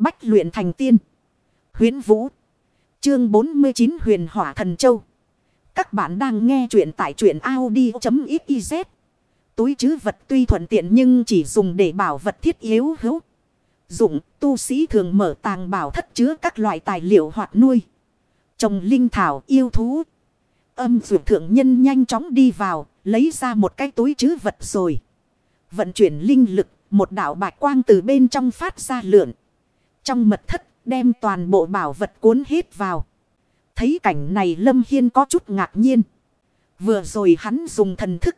Bách luyện thành tiên. Huyến Vũ. Chương 49 Huyền Hỏa Thần Châu. Các bạn đang nghe truyện tại truyện Audi.xyz. Túi chứ vật tuy thuận tiện nhưng chỉ dùng để bảo vật thiết yếu hữu. Dụng tu sĩ thường mở tàng bảo thất chứa các loại tài liệu hoặc nuôi. Trồng linh thảo yêu thú. Âm dược thượng nhân nhanh chóng đi vào, lấy ra một cái túi chứ vật rồi. Vận chuyển linh lực, một đạo bạch quang từ bên trong phát ra lượn. Trong mật thất, đem toàn bộ bảo vật cuốn hết vào. Thấy cảnh này Lâm Hiên có chút ngạc nhiên. Vừa rồi hắn dùng thần thức.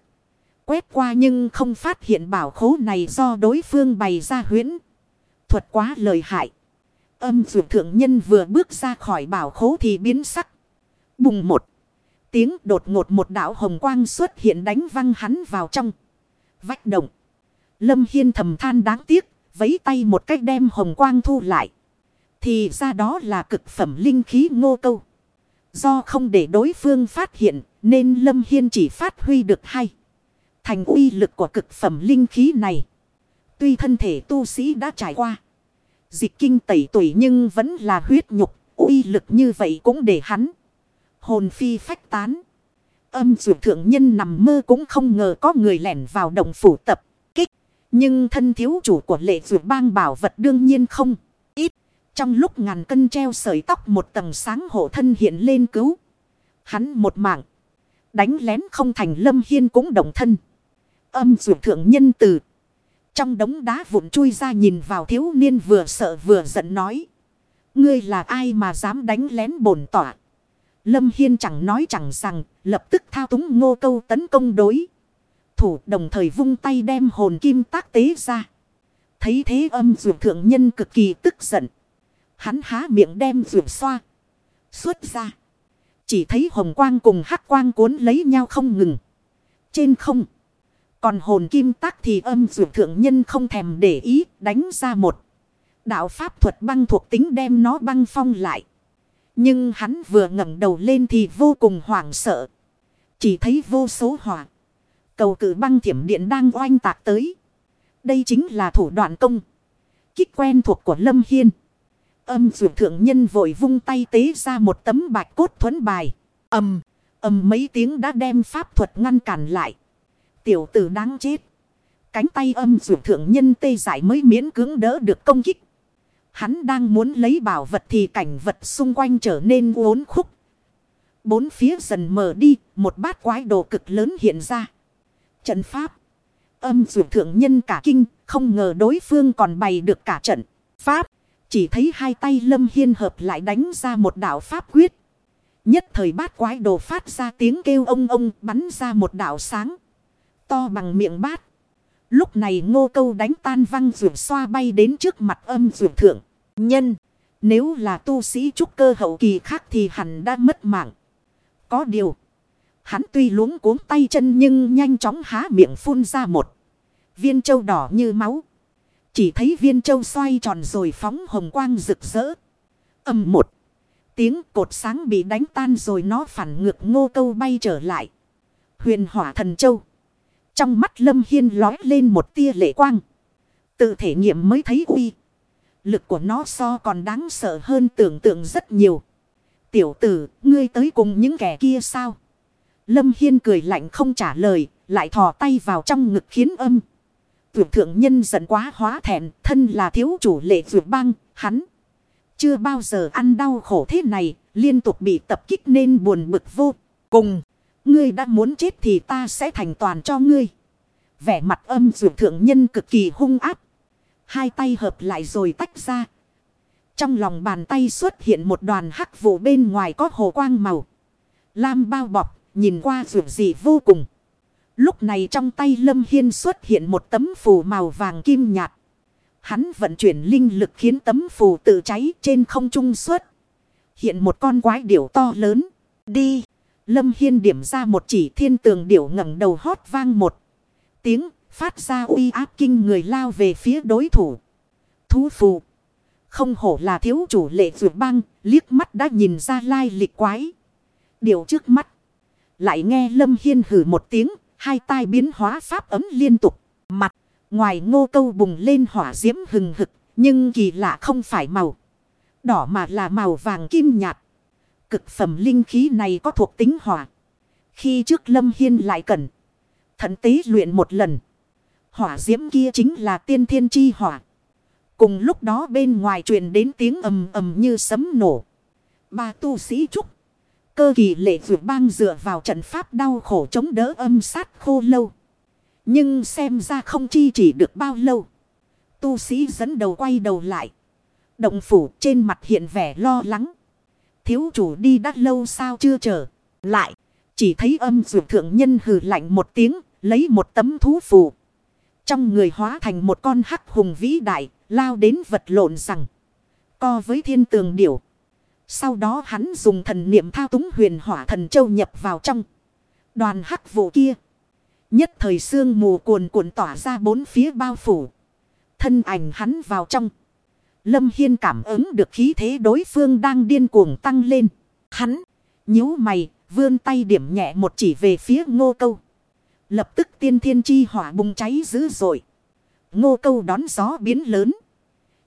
Quét qua nhưng không phát hiện bảo khố này do đối phương bày ra huyễn. Thuật quá lợi hại. Âm dụ thượng nhân vừa bước ra khỏi bảo khố thì biến sắc. Bùng một. Tiếng đột ngột một đạo hồng quang xuất hiện đánh văng hắn vào trong. Vách động. Lâm Hiên thầm than đáng tiếc. Vấy tay một cách đem hồng quang thu lại. Thì ra đó là cực phẩm linh khí ngô câu. Do không để đối phương phát hiện, nên Lâm Hiên chỉ phát huy được hay. Thành uy lực của cực phẩm linh khí này. Tuy thân thể tu sĩ đã trải qua. Dịch kinh tẩy tuổi nhưng vẫn là huyết nhục. uy lực như vậy cũng để hắn. Hồn phi phách tán. Âm dụ thượng nhân nằm mơ cũng không ngờ có người lẻn vào động phủ tập. Nhưng thân thiếu chủ của lệ dược bang bảo vật đương nhiên không. Ít. Trong lúc ngàn cân treo sợi tóc một tầng sáng hộ thân hiện lên cứu. Hắn một mạng. Đánh lén không thành lâm hiên cũng đồng thân. Âm dược thượng nhân từ. Trong đống đá vụn chui ra nhìn vào thiếu niên vừa sợ vừa giận nói. Ngươi là ai mà dám đánh lén bổn tỏa. Lâm Hiên chẳng nói chẳng rằng, lập tức thao túng ngô câu tấn công đối. Thủ, đồng thời vung tay đem hồn kim tác tế ra. Thấy thế âm ruột thượng nhân cực kỳ tức giận. Hắn há miệng đem ruột xoa. Xuất ra. Chỉ thấy hồng quang cùng hắc quang cuốn lấy nhau không ngừng. Trên không. Còn hồn kim tác thì âm ruột thượng nhân không thèm để ý, đánh ra một. Đạo pháp thuật băng thuộc tính đem nó băng phong lại. Nhưng hắn vừa ngẩng đầu lên thì vô cùng hoảng sợ. Chỉ thấy vô số hỏa. Cầu cử băng thiểm điện đang oanh tạc tới. Đây chính là thủ đoạn công. Kích quen thuộc của Lâm Hiên. Âm dụ thượng nhân vội vung tay tế ra một tấm bạch cốt thuẫn bài. ầm ầm mấy tiếng đã đem pháp thuật ngăn cản lại. Tiểu tử đáng chết. Cánh tay âm dụ thượng nhân tê giải mới miễn cưỡng đỡ được công kích. Hắn đang muốn lấy bảo vật thì cảnh vật xung quanh trở nên uốn khúc. Bốn phía dần mở đi, một bát quái đồ cực lớn hiện ra. Trận pháp. Âm dụ thượng nhân cả kinh, không ngờ đối phương còn bày được cả trận. Pháp. Chỉ thấy hai tay lâm hiên hợp lại đánh ra một đạo pháp quyết. Nhất thời bát quái đồ phát ra tiếng kêu ông ông bắn ra một đạo sáng. To bằng miệng bát. Lúc này ngô câu đánh tan văng rượu xoa bay đến trước mặt âm rượu thượng. Nhân. Nếu là tu sĩ trúc cơ hậu kỳ khác thì hẳn đã mất mạng. Có điều. Hắn tuy luống cuống tay chân nhưng nhanh chóng há miệng phun ra một. Viên châu đỏ như máu. Chỉ thấy viên châu xoay tròn rồi phóng hồng quang rực rỡ. âm một. Tiếng cột sáng bị đánh tan rồi nó phản ngược ngô câu bay trở lại. Huyền hỏa thần châu. Trong mắt Lâm Hiên lói lên một tia lệ quang. Tự thể nghiệm mới thấy uy. Lực của nó so còn đáng sợ hơn tưởng tượng rất nhiều. Tiểu tử, ngươi tới cùng những kẻ kia sao? Lâm Hiên cười lạnh không trả lời, lại thò tay vào trong ngực khiến âm. Tuyệt thượng nhân giận quá hóa thẹn, thân là thiếu chủ lệ tuyệt băng, hắn. Chưa bao giờ ăn đau khổ thế này, liên tục bị tập kích nên buồn bực vô cùng. Ngươi đã muốn chết thì ta sẽ thành toàn cho ngươi. Vẻ mặt âm dược thượng nhân cực kỳ hung áp. Hai tay hợp lại rồi tách ra. Trong lòng bàn tay xuất hiện một đoàn hắc vụ bên ngoài có hồ quang màu. Lam bao bọc, nhìn qua dược gì vô cùng. Lúc này trong tay Lâm Hiên xuất hiện một tấm phù màu vàng kim nhạt. Hắn vận chuyển linh lực khiến tấm phù tự cháy trên không trung xuất. Hiện một con quái điểu to lớn. Đi! Lâm Hiên điểm ra một chỉ thiên tường điểu ngẩng đầu hót vang một tiếng, phát ra uy áp kinh người lao về phía đối thủ. Thú phù. Không hổ là thiếu chủ lệ dược băng, liếc mắt đã nhìn ra lai lịch quái. Điều trước mắt. Lại nghe Lâm Hiên hử một tiếng, hai tai biến hóa pháp ấm liên tục. Mặt, ngoài ngô câu bùng lên hỏa diễm hừng hực, Nhưng kỳ lạ không phải màu đỏ mà là màu vàng kim nhạt. Cực phẩm linh khí này có thuộc tính hỏa. Khi trước Lâm Hiên lại cần thận tế luyện một lần. Hỏa diễm kia chính là tiên thiên chi hỏa. Cùng lúc đó bên ngoài truyền đến tiếng ầm ầm như sấm nổ. Ba tu sĩ trúc. Cơ kỳ lệ vượt bang dựa vào trận pháp đau khổ chống đỡ âm sát khô lâu. Nhưng xem ra không chi chỉ được bao lâu. Tu sĩ dẫn đầu quay đầu lại. Động phủ trên mặt hiện vẻ lo lắng. Thiếu chủ đi đã lâu sao chưa trở lại. Chỉ thấy âm dược thượng nhân hừ lạnh một tiếng. Lấy một tấm thú phù. Trong người hóa thành một con hắc hùng vĩ đại. Lao đến vật lộn rằng. Co với thiên tường điểu. Sau đó hắn dùng thần niệm thao túng huyền hỏa thần châu nhập vào trong. Đoàn hắc vụ kia. Nhất thời sương mù cuồn cuộn tỏa ra bốn phía bao phủ. Thân ảnh hắn vào trong. Lâm Hiên cảm ứng được khí thế đối phương đang điên cuồng tăng lên. Hắn nhíu mày vươn tay điểm nhẹ một chỉ về phía ngô câu. Lập tức tiên thiên chi hỏa bùng cháy dữ dội. Ngô câu đón gió biến lớn.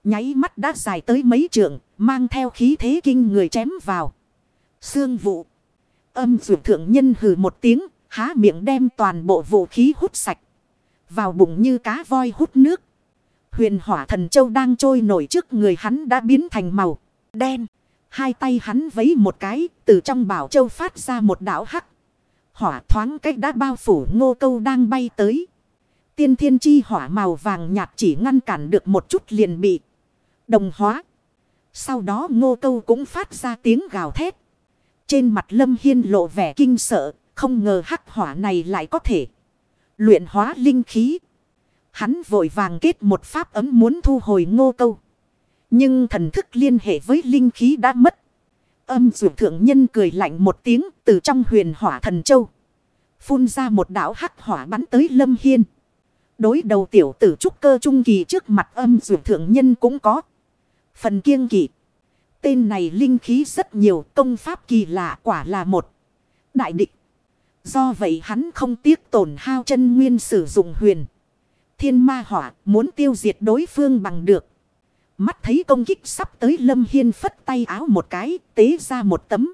Nháy mắt đã dài tới mấy trường, mang theo khí thế kinh người chém vào. Sương vụ. Âm dụ thượng nhân hừ một tiếng, há miệng đem toàn bộ vũ khí hút sạch. Vào bụng như cá voi hút nước. Huyền hỏa thần châu đang trôi nổi trước người hắn đã biến thành màu đen. Hai tay hắn vấy một cái, từ trong bảo châu phát ra một đảo hắc. Hỏa thoáng cách đã bao phủ ngô câu đang bay tới. Tiên thiên chi hỏa màu vàng nhạt chỉ ngăn cản được một chút liền bị đồng hóa. Sau đó ngô câu cũng phát ra tiếng gào thét. Trên mặt lâm hiên lộ vẻ kinh sợ, không ngờ hắc hỏa này lại có thể luyện hóa linh khí. Hắn vội vàng kết một pháp ấm muốn thu hồi ngô câu. Nhưng thần thức liên hệ với linh khí đã mất. Âm dụ thượng nhân cười lạnh một tiếng từ trong huyền hỏa thần châu. Phun ra một đảo hắc hỏa bắn tới lâm hiên. Đối đầu tiểu tử trúc cơ trung kỳ trước mặt âm dụ thượng nhân cũng có. Phần kiêng kỵ. Tên này linh khí rất nhiều, công pháp kỳ lạ quả là một. Đại địch. Do vậy hắn không tiếc tổn hao chân nguyên sử dụng huyền. Thiên ma hỏa muốn tiêu diệt đối phương bằng được. Mắt thấy công kích sắp tới Lâm Hiên phất tay áo một cái, tế ra một tấm.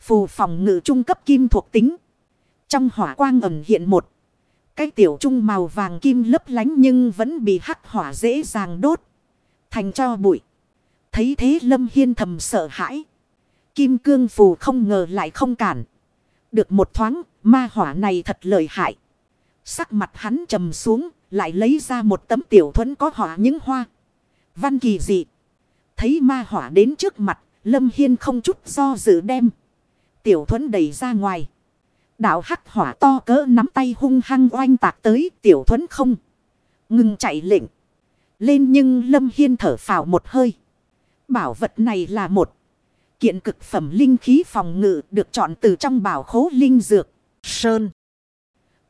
Phù phòng ngự trung cấp kim thuộc tính. Trong hỏa quang ẩn hiện một. Cái tiểu trung màu vàng kim lấp lánh nhưng vẫn bị hắc hỏa dễ dàng đốt. Thành cho bụi. Thấy thế Lâm Hiên thầm sợ hãi. Kim cương phù không ngờ lại không cản. Được một thoáng, ma hỏa này thật lợi hại. Sắc mặt hắn trầm xuống, lại lấy ra một tấm tiểu thuẫn có hỏa những hoa. Văn kỳ dị. Thấy ma hỏa đến trước mặt, Lâm Hiên không chút do dự đem. Tiểu thuẫn đẩy ra ngoài. Đạo hắc hỏa to cỡ nắm tay hung hăng oanh tạc tới tiểu thuẫn không. Ngừng chạy lệnh. Lên nhưng Lâm Hiên thở phào một hơi. Bảo vật này là một kiện cực phẩm linh khí phòng ngự được chọn từ trong bảo khố linh dược. Sơn.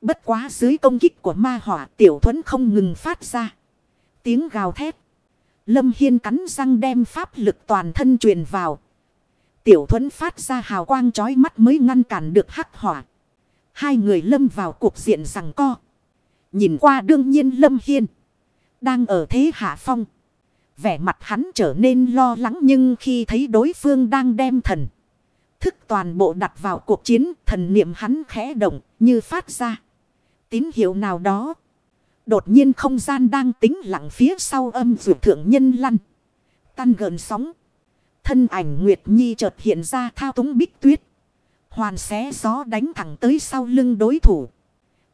Bất quá dưới công kích của ma hỏa, tiểu thuẫn không ngừng phát ra. Tiếng gào thét. Lâm Hiên cắn răng đem pháp lực toàn thân truyền vào. Tiểu thuẫn phát ra hào quang chói mắt mới ngăn cản được hắc hỏa. Hai người lâm vào cuộc diện rằng co. Nhìn qua đương nhiên Lâm Hiên. Đang ở thế hạ phong. Vẻ mặt hắn trở nên lo lắng nhưng khi thấy đối phương đang đem thần. Thức toàn bộ đặt vào cuộc chiến, thần niệm hắn khẽ động, như phát ra. Tín hiệu nào đó. Đột nhiên không gian đang tính lặng phía sau âm dụ thượng nhân lăn. tan gần sóng. Thân ảnh Nguyệt Nhi chợt hiện ra thao túng bích tuyết. Hoàn xé gió đánh thẳng tới sau lưng đối thủ.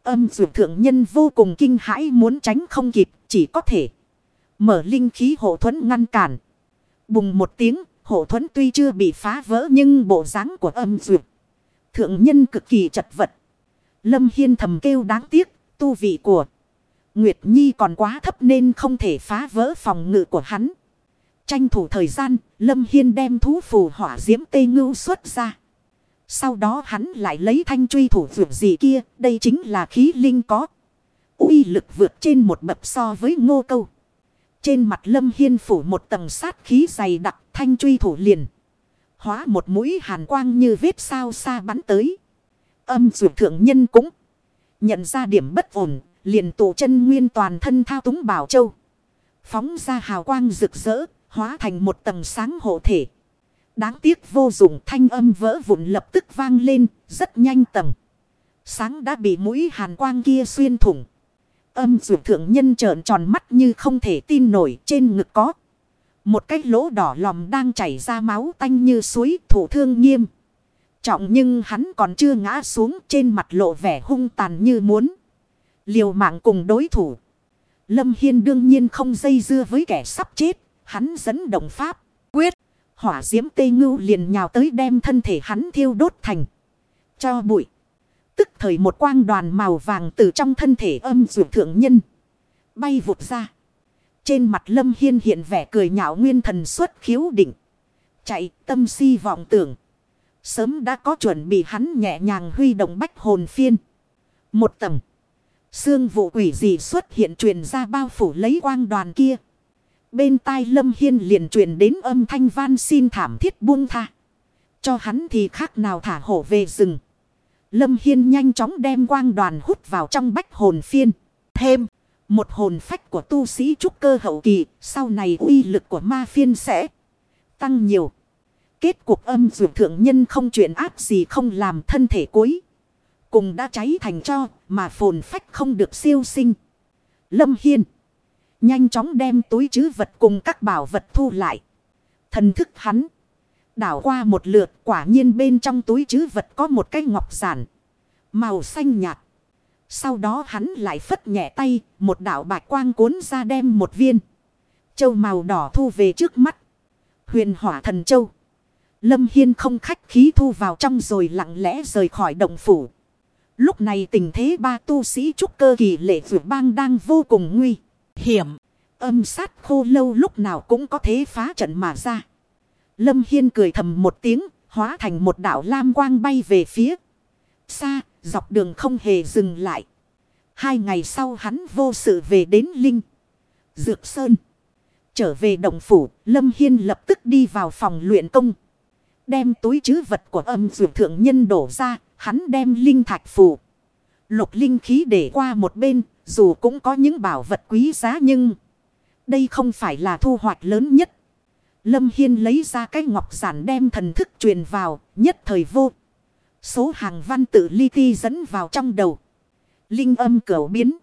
Âm dụ thượng nhân vô cùng kinh hãi muốn tránh không kịp, chỉ có thể. Mở linh khí hộ thuẫn ngăn cản. Bùng một tiếng, hộ thuẫn tuy chưa bị phá vỡ nhưng bộ dáng của âm duyệt. Thượng nhân cực kỳ chật vật. Lâm Hiên thầm kêu đáng tiếc, tu vị của Nguyệt Nhi còn quá thấp nên không thể phá vỡ phòng ngự của hắn. Tranh thủ thời gian, Lâm Hiên đem thú phù hỏa diễm tê ngưu xuất ra. Sau đó hắn lại lấy thanh truy thủ vượt gì kia, đây chính là khí linh có. uy lực vượt trên một bậc so với ngô câu. Trên mặt lâm hiên phủ một tầng sát khí dày đặc thanh truy thủ liền. Hóa một mũi hàn quang như vết sao xa bắn tới. Âm dụ thượng nhân cũng nhận ra điểm bất ổn. Liền tụ chân nguyên toàn thân thao túng bảo châu. Phóng ra hào quang rực rỡ, hóa thành một tầng sáng hộ thể. Đáng tiếc vô dụng thanh âm vỡ vụn lập tức vang lên, rất nhanh tầng. Sáng đã bị mũi hàn quang kia xuyên thủng. Âm dụ thượng nhân trợn tròn mắt như không thể tin nổi trên ngực có. Một cái lỗ đỏ lòm đang chảy ra máu tanh như suối thủ thương nghiêm. Trọng nhưng hắn còn chưa ngã xuống trên mặt lộ vẻ hung tàn như muốn. Liều mạng cùng đối thủ. Lâm Hiên đương nhiên không dây dưa với kẻ sắp chết. Hắn dẫn động pháp. Quyết. Hỏa diễm tê ngưu liền nhào tới đem thân thể hắn thiêu đốt thành. Cho bụi. Tức thời một quang đoàn màu vàng từ trong thân thể âm dụ thượng nhân. Bay vụt ra. Trên mặt Lâm Hiên hiện vẻ cười nhạo nguyên thần xuất khiếu định. Chạy, tâm si vọng tưởng. Sớm đã có chuẩn bị hắn nhẹ nhàng huy động bách hồn phiên. Một tầng. Sương vụ quỷ gì xuất hiện truyền ra bao phủ lấy quang đoàn kia. Bên tai Lâm Hiên liền truyền đến âm thanh van xin thảm thiết buông tha. Cho hắn thì khác nào thả hổ về rừng. Lâm Hiên nhanh chóng đem quang đoàn hút vào trong bách hồn phiên. Thêm, một hồn phách của tu sĩ trúc cơ hậu kỳ, sau này uy lực của ma phiên sẽ tăng nhiều. Kết cuộc âm dược thượng nhân không chuyện ác gì không làm thân thể cuối. Cùng đã cháy thành cho, mà phồn phách không được siêu sinh. Lâm Hiên. Nhanh chóng đem túi chứ vật cùng các bảo vật thu lại. Thần thức hắn. Đảo qua một lượt, quả nhiên bên trong túi chứ vật có một cái ngọc giản. Màu xanh nhạt. Sau đó hắn lại phất nhẹ tay. Một đảo bạch quang cuốn ra đem một viên. Châu màu đỏ thu về trước mắt. Huyền hỏa thần châu. Lâm Hiên không khách khí thu vào trong rồi lặng lẽ rời khỏi động phủ. Lúc này tình thế ba tu sĩ trúc cơ kỳ lệ vượt bang đang vô cùng nguy hiểm. Âm sát khô lâu lúc nào cũng có thế phá trận mà ra. Lâm Hiên cười thầm một tiếng, hóa thành một đảo lam quang bay về phía. Xa, dọc đường không hề dừng lại. Hai ngày sau hắn vô sự về đến Linh. Dược Sơn. Trở về động phủ, Lâm Hiên lập tức đi vào phòng luyện công. Đem túi chứ vật của âm dược thượng nhân đổ ra, hắn đem linh thạch phù. Lục linh khí để qua một bên, dù cũng có những bảo vật quý giá nhưng... Đây không phải là thu hoạch lớn nhất. Lâm Hiên lấy ra cái ngọc giản đem thần thức truyền vào, nhất thời vô. Số hàng văn tự li ti dẫn vào trong đầu. Linh âm cửu biến.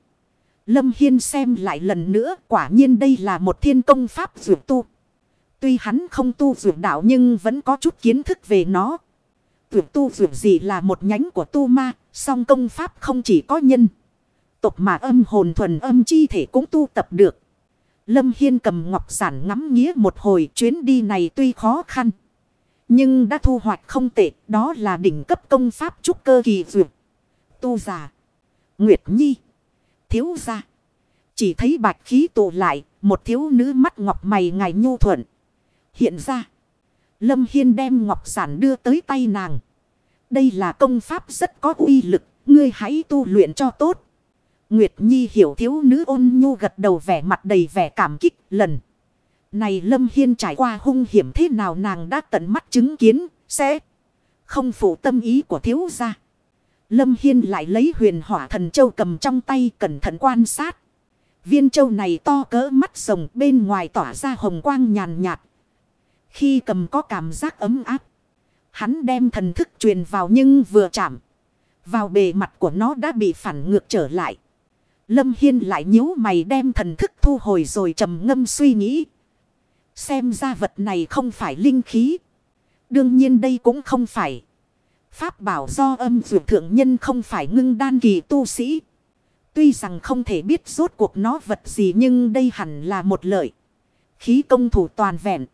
Lâm Hiên xem lại lần nữa, quả nhiên đây là một thiên công pháp dược tu. Tuy hắn không tu dược đạo nhưng vẫn có chút kiến thức về nó. Dược tu dược gì là một nhánh của tu ma, song công pháp không chỉ có nhân. Tục mà âm hồn thuần âm chi thể cũng tu tập được. Lâm Hiên cầm ngọc giản ngắm nghĩa một hồi chuyến đi này tuy khó khăn. Nhưng đã thu hoạch không tệ, đó là đỉnh cấp công pháp trúc cơ kỳ duyệt. Tu giả. Nguyệt Nhi. Thiếu gia. Chỉ thấy bạch khí tụ lại, một thiếu nữ mắt ngọc mày ngài nhu thuận. Hiện ra. Lâm Hiên đem ngọc giản đưa tới tay nàng. Đây là công pháp rất có uy lực, ngươi hãy tu luyện cho tốt. Nguyệt Nhi hiểu thiếu nữ ôn nhu gật đầu vẻ mặt đầy vẻ cảm kích lần. Này Lâm Hiên trải qua hung hiểm thế nào nàng đã tận mắt chứng kiến, sẽ không phụ tâm ý của thiếu gia. Lâm Hiên lại lấy huyền hỏa thần châu cầm trong tay cẩn thận quan sát. Viên châu này to cỡ mắt rồng bên ngoài tỏa ra hồng quang nhàn nhạt. Khi cầm có cảm giác ấm áp. Hắn đem thần thức truyền vào nhưng vừa chạm. Vào bề mặt của nó đã bị phản ngược trở lại. Lâm Hiên lại nhíu mày đem thần thức thu hồi rồi trầm ngâm suy nghĩ. Xem ra vật này không phải linh khí. Đương nhiên đây cũng không phải. Pháp bảo do âm dược thượng nhân không phải ngưng đan kỳ tu sĩ. Tuy rằng không thể biết rốt cuộc nó vật gì nhưng đây hẳn là một lợi. Khí công thủ toàn vẹn.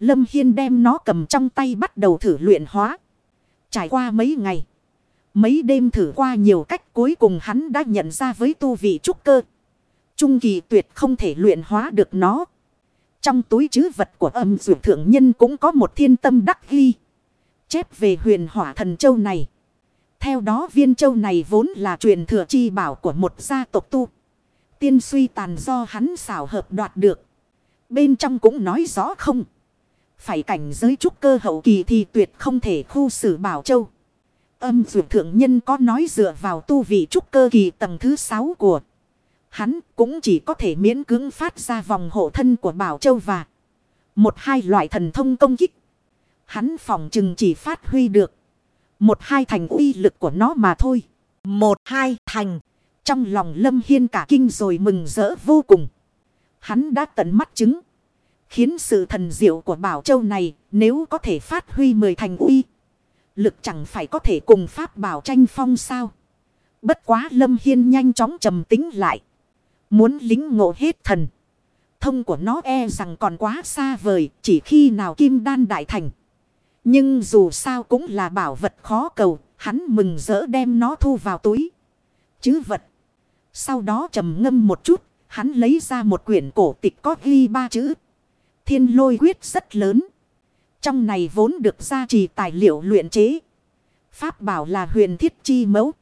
Lâm Hiên đem nó cầm trong tay bắt đầu thử luyện hóa. Trải qua mấy ngày. Mấy đêm thử qua nhiều cách cuối cùng hắn đã nhận ra với tu vị trúc cơ. Trung kỳ tuyệt không thể luyện hóa được nó. Trong túi chứ vật của âm dụ thượng nhân cũng có một thiên tâm đắc ghi. Chép về huyền hỏa thần châu này. Theo đó viên châu này vốn là truyền thừa chi bảo của một gia tộc tu. Tiên suy tàn do hắn xảo hợp đoạt được. Bên trong cũng nói rõ không. Phải cảnh giới trúc cơ hậu kỳ thì tuyệt không thể khu xử bảo châu. Âm dụ thượng nhân có nói dựa vào tu vị trúc cơ kỳ tầng thứ 6 của hắn cũng chỉ có thể miễn cưỡng phát ra vòng hộ thân của Bảo Châu và một hai loại thần thông công kích. Hắn phòng chừng chỉ phát huy được một hai thành uy lực của nó mà thôi. Một hai thành. Trong lòng Lâm Hiên cả kinh rồi mừng rỡ vô cùng. Hắn đã tận mắt chứng. Khiến sự thần diệu của Bảo Châu này nếu có thể phát huy mười thành uy. Lực chẳng phải có thể cùng Pháp bảo tranh phong sao. Bất quá Lâm Hiên nhanh chóng trầm tính lại. Muốn lính ngộ hết thần. Thông của nó e rằng còn quá xa vời, chỉ khi nào kim đan đại thành. Nhưng dù sao cũng là bảo vật khó cầu. Hắn mừng rỡ đem nó thu vào túi. Chứ vật. Sau đó trầm ngâm một chút. Hắn lấy ra một quyển cổ tịch có ghi ba chữ. Thiên lôi quyết rất lớn. Trong này vốn được gia trì tài liệu luyện chế. Pháp bảo là huyền thiết chi mẫu.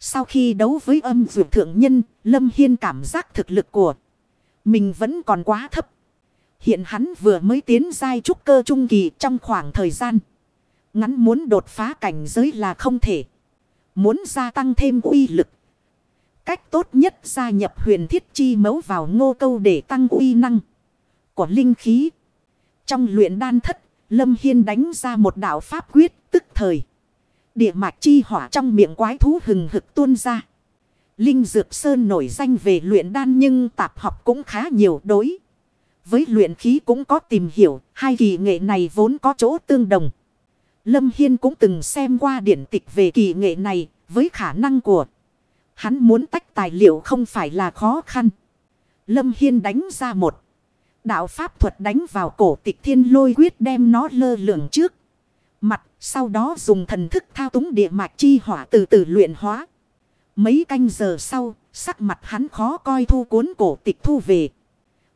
Sau khi đấu với âm dược thượng nhân, Lâm Hiên cảm giác thực lực của mình vẫn còn quá thấp. Hiện hắn vừa mới tiến giai trúc cơ trung kỳ trong khoảng thời gian. Ngắn muốn đột phá cảnh giới là không thể. Muốn gia tăng thêm uy lực. Cách tốt nhất gia nhập huyền thiết chi mấu vào ngô câu để tăng uy năng của linh khí. Trong luyện đan thất, Lâm Hiên đánh ra một đạo pháp quyết tức thời. Địa mạch chi hỏa trong miệng quái thú hừng hực tuôn ra. Linh Dược Sơn nổi danh về luyện đan nhưng tạp học cũng khá nhiều đối. Với luyện khí cũng có tìm hiểu, hai kỳ nghệ này vốn có chỗ tương đồng. Lâm Hiên cũng từng xem qua điển tịch về kỳ nghệ này, với khả năng của hắn muốn tách tài liệu không phải là khó khăn. Lâm Hiên đánh ra một đạo pháp thuật đánh vào cổ tịch thiên lôi quyết đem nó lơ lửng trước. Mặt sau đó dùng thần thức thao túng địa mạch chi hỏa từ từ luyện hóa. Mấy canh giờ sau, sắc mặt hắn khó coi thu cuốn cổ tịch thu về.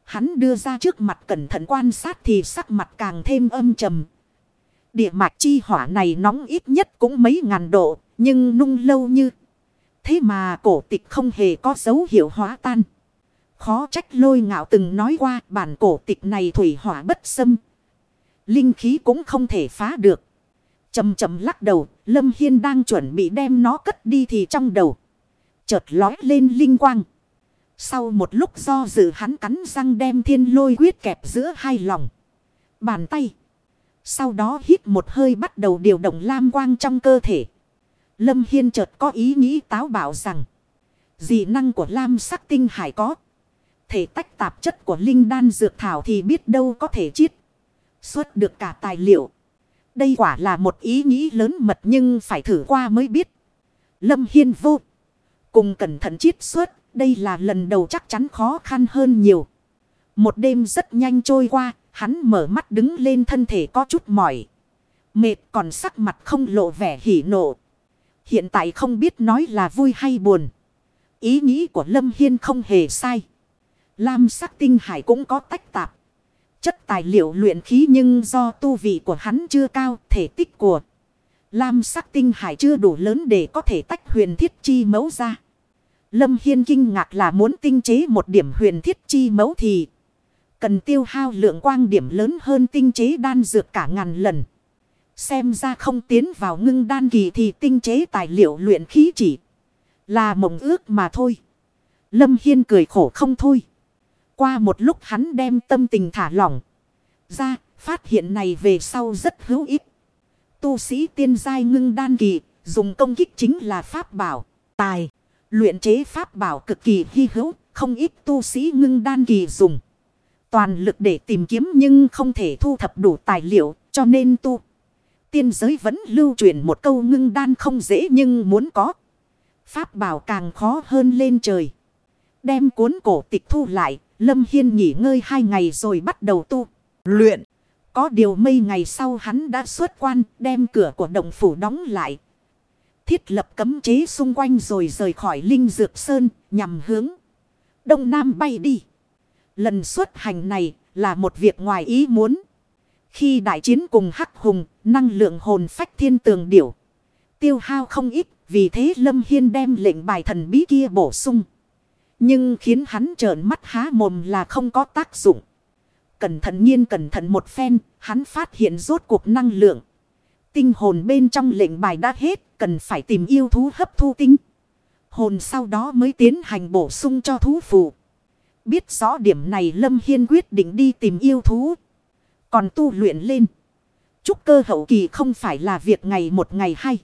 Hắn đưa ra trước mặt cẩn thận quan sát thì sắc mặt càng thêm âm trầm. Địa mạch chi hỏa này nóng ít nhất cũng mấy ngàn độ, nhưng nung lâu như. Thế mà cổ tịch không hề có dấu hiệu hóa tan. Khó trách lôi ngạo từng nói qua bản cổ tịch này thủy hỏa bất xâm. Linh khí cũng không thể phá được. Chầm chầm lắc đầu, Lâm Hiên đang chuẩn bị đem nó cất đi thì trong đầu. Chợt lói lên linh quang. Sau một lúc do dự hắn cắn răng đem thiên lôi quyết kẹp giữa hai lòng. Bàn tay. Sau đó hít một hơi bắt đầu điều động lam quang trong cơ thể. Lâm Hiên chợt có ý nghĩ táo bảo rằng. Dị năng của lam sắc tinh hải có. Thể tách tạp chất của linh đan dược thảo thì biết đâu có thể chiết. Xuất được cả tài liệu. Đây quả là một ý nghĩ lớn mật nhưng phải thử qua mới biết. Lâm Hiên vô. Cùng cẩn thận chiết xuất. Đây là lần đầu chắc chắn khó khăn hơn nhiều. Một đêm rất nhanh trôi qua. Hắn mở mắt đứng lên thân thể có chút mỏi. Mệt còn sắc mặt không lộ vẻ hỉ nộ. Hiện tại không biết nói là vui hay buồn. Ý nghĩ của Lâm Hiên không hề sai. Lam sắc tinh hải cũng có tách tạp. Chất tài liệu luyện khí nhưng do tu vị của hắn chưa cao, thể tích của Lam sắc tinh hải chưa đủ lớn để có thể tách huyền thiết chi mẫu ra. Lâm Hiên kinh ngạc là muốn tinh chế một điểm huyền thiết chi mẫu thì cần tiêu hao lượng quang điểm lớn hơn tinh chế đan dược cả ngàn lần. Xem ra không tiến vào ngưng đan kỳ thì tinh chế tài liệu luyện khí chỉ là mộng ước mà thôi. Lâm Hiên cười khổ không thôi. Qua một lúc hắn đem tâm tình thả lỏng ra, phát hiện này về sau rất hữu ích. Tu sĩ tiên giai ngưng đan kỳ, dùng công kích chính là pháp bảo, tài. Luyện chế pháp bảo cực kỳ hy hữu, không ít tu sĩ ngưng đan kỳ dùng. Toàn lực để tìm kiếm nhưng không thể thu thập đủ tài liệu, cho nên tu. Tiên giới vẫn lưu truyền một câu ngưng đan không dễ nhưng muốn có. Pháp bảo càng khó hơn lên trời. Đem cuốn cổ tịch thu lại, Lâm Hiên nghỉ ngơi hai ngày rồi bắt đầu tu. Luyện. Có điều mấy ngày sau hắn đã xuất quan đem cửa của động phủ đóng lại. Thiết lập cấm chế xung quanh rồi rời khỏi Linh Dược Sơn nhằm hướng. Đông Nam bay đi. Lần xuất hành này là một việc ngoài ý muốn. Khi đại chiến cùng Hắc Hùng, năng lượng hồn phách thiên tường điểu. Tiêu hao không ít, vì thế Lâm Hiên đem lệnh bài thần bí kia bổ sung. Nhưng khiến hắn trợn mắt há mồm là không có tác dụng. Cẩn thận nhiên cẩn thận một phen, hắn phát hiện rốt cuộc năng lượng. Tinh hồn bên trong lệnh bài đã hết, cần phải tìm yêu thú hấp thu tinh. hồn sau đó mới tiến hành bổ sung cho thú phù. Biết rõ điểm này Lâm Hiên quyết định đi tìm yêu thú. Còn tu luyện lên. Trúc cơ hậu kỳ không phải là việc ngày một ngày hay.